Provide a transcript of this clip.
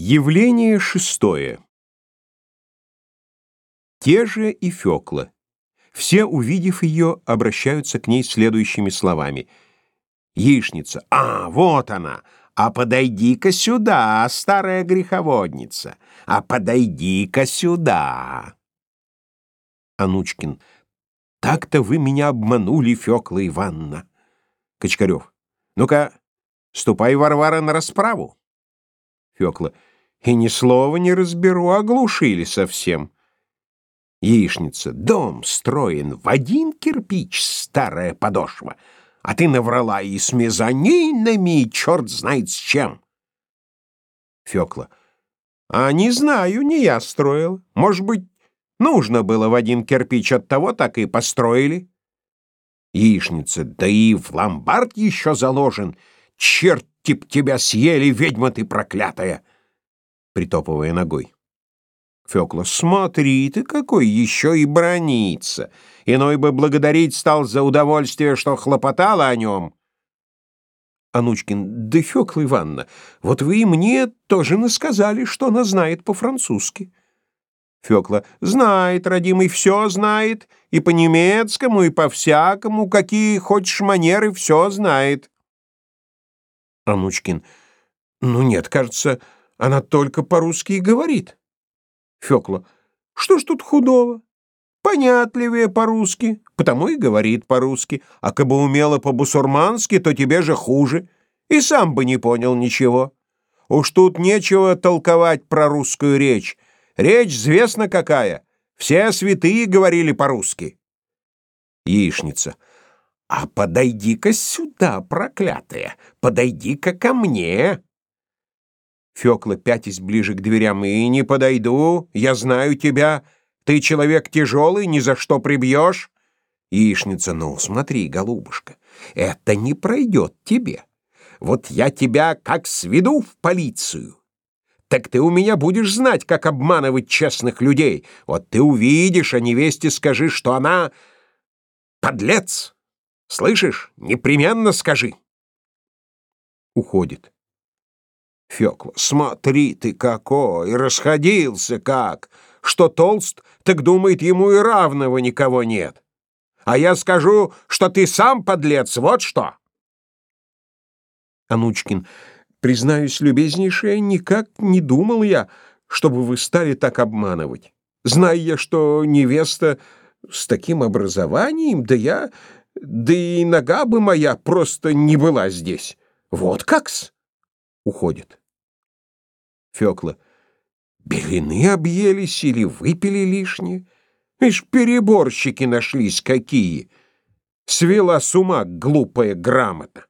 Явление шестое. Те же и Фёкла. Все, увидев ее, обращаются к ней следующими словами. Яичница. «А, вот она! А подойди-ка сюда, старая греховодница! А подойди-ка сюда!» Анучкин. «Так-то вы меня обманули, Фёкла Ивановна!» Кочкарев. «Ну-ка, ступай, Варвара, на расправу!» Фёкла. И ни слова не разберу, оглушили совсем. Яичница. Дом строен в один кирпич, старая подошва. А ты наврала и с мезонинами, и черт знает с чем. Фёкла. А не знаю, не я строил. Может быть, нужно было в один кирпич, от того так и построили. Яичница. Да и в ломбард еще заложен. Черти б тебя съели, ведьма ты проклятая притопывая ногой. Фёкла, смотри ты какой, еще и бронится. Иной бы благодарить стал за удовольствие, что хлопотала о нем. Анучкин, да, Фёкла Ивановна, вот вы и мне тоже насказали, что она знает по-французски. Фёкла, знает, родимый, все знает, и по-немецкому, и по-всякому, какие хочешь манеры, все знает. Анучкин, ну нет, кажется, она только по-русски и говорит. Фёкла. Что ж тут худого? Понятливее по-русски, потому и говорит по-русски. А кабы умела по-бусурмански, то тебе же хуже. И сам бы не понял ничего. Уж тут нечего толковать про русскую речь. Речь известна какая. Все святые говорили по-русски. Яичница. А подойди-ка сюда, проклятая, подойди-ка ко мне. Фёкла, пятясь ближе к дверям, «И не подойду, я знаю тебя. Ты человек тяжелый, ни за что прибьешь». Яичница, «Ну, смотри, голубушка, это не пройдет тебе. Вот я тебя как сведу в полицию. Так ты у меня будешь знать, как обманывать честных людей. Вот ты увидишь, а невесте скажи, что она подлец. Слышишь? Непременно скажи». Уходит. Фёкла, смотри ты какой, расходился как, что толст, так думает, ему и равного никого нет. А я скажу, что ты сам подлец, вот что. Анучкин, признаюсь, любезнейшая, никак не думал я, чтобы вы стали так обманывать. Зная я, что невеста с таким образованием, да я, да и нога бы моя просто не была здесь. Вот как-с уходит. Фёкла. Белины объелись или выпили лишнее? Ишь, переборщики нашлись какие! Свела с ума глупая грамота.